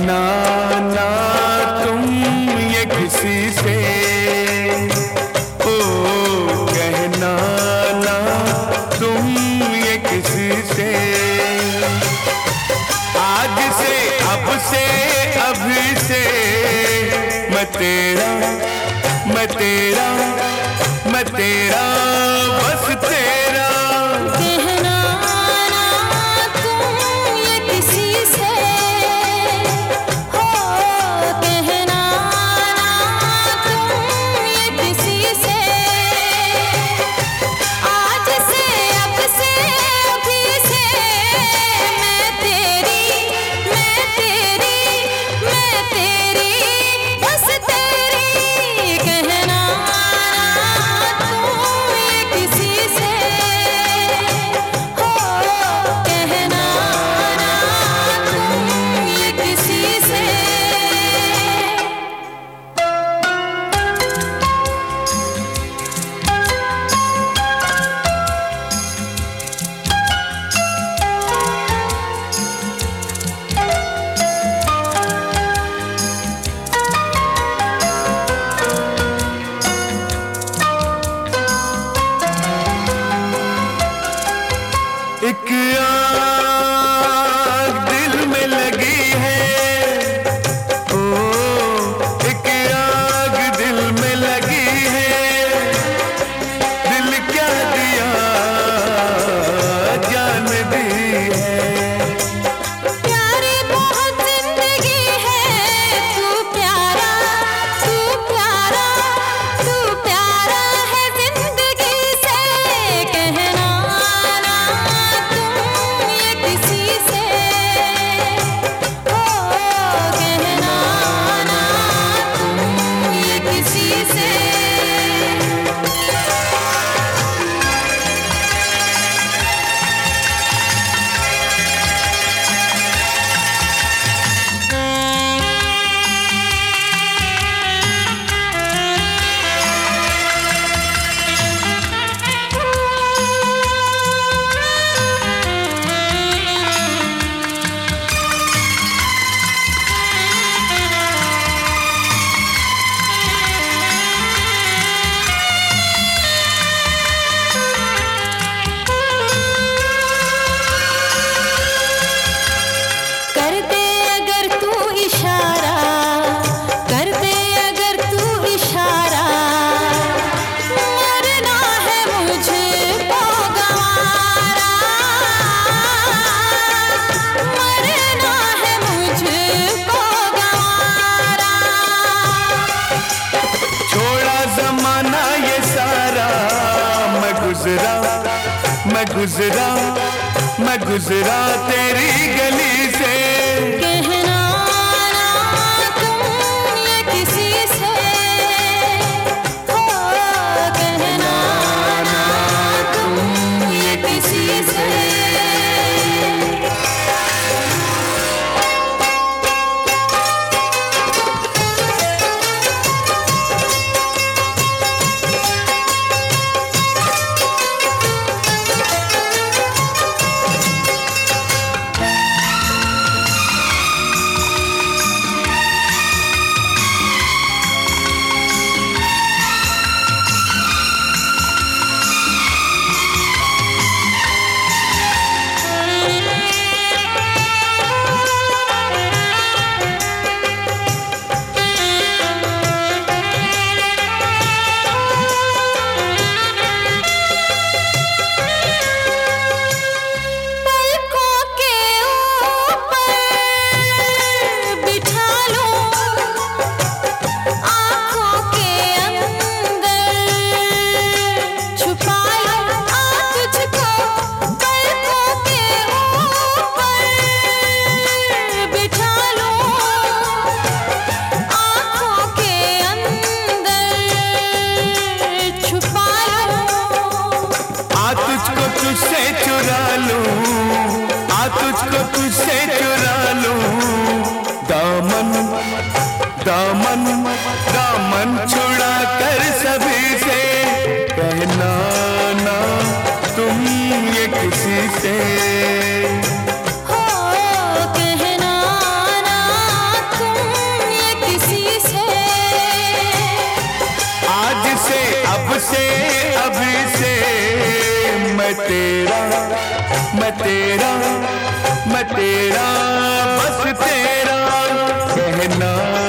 नाना तुम ये किसी से। कहना ना, तुम ये किसी से। आज से, अब से से तेरा, मैं तेरा मैं तेरा बस तेरा ਇੱਕ गुजरा मैं गुजरा मैं गुजरा तेरी गली से। चुरा लूँ। आ तुझको तुझसे चुरा लूँ। दामन दामन दामन छो मैं तेरा मैं तेरा बस तेरा कहना।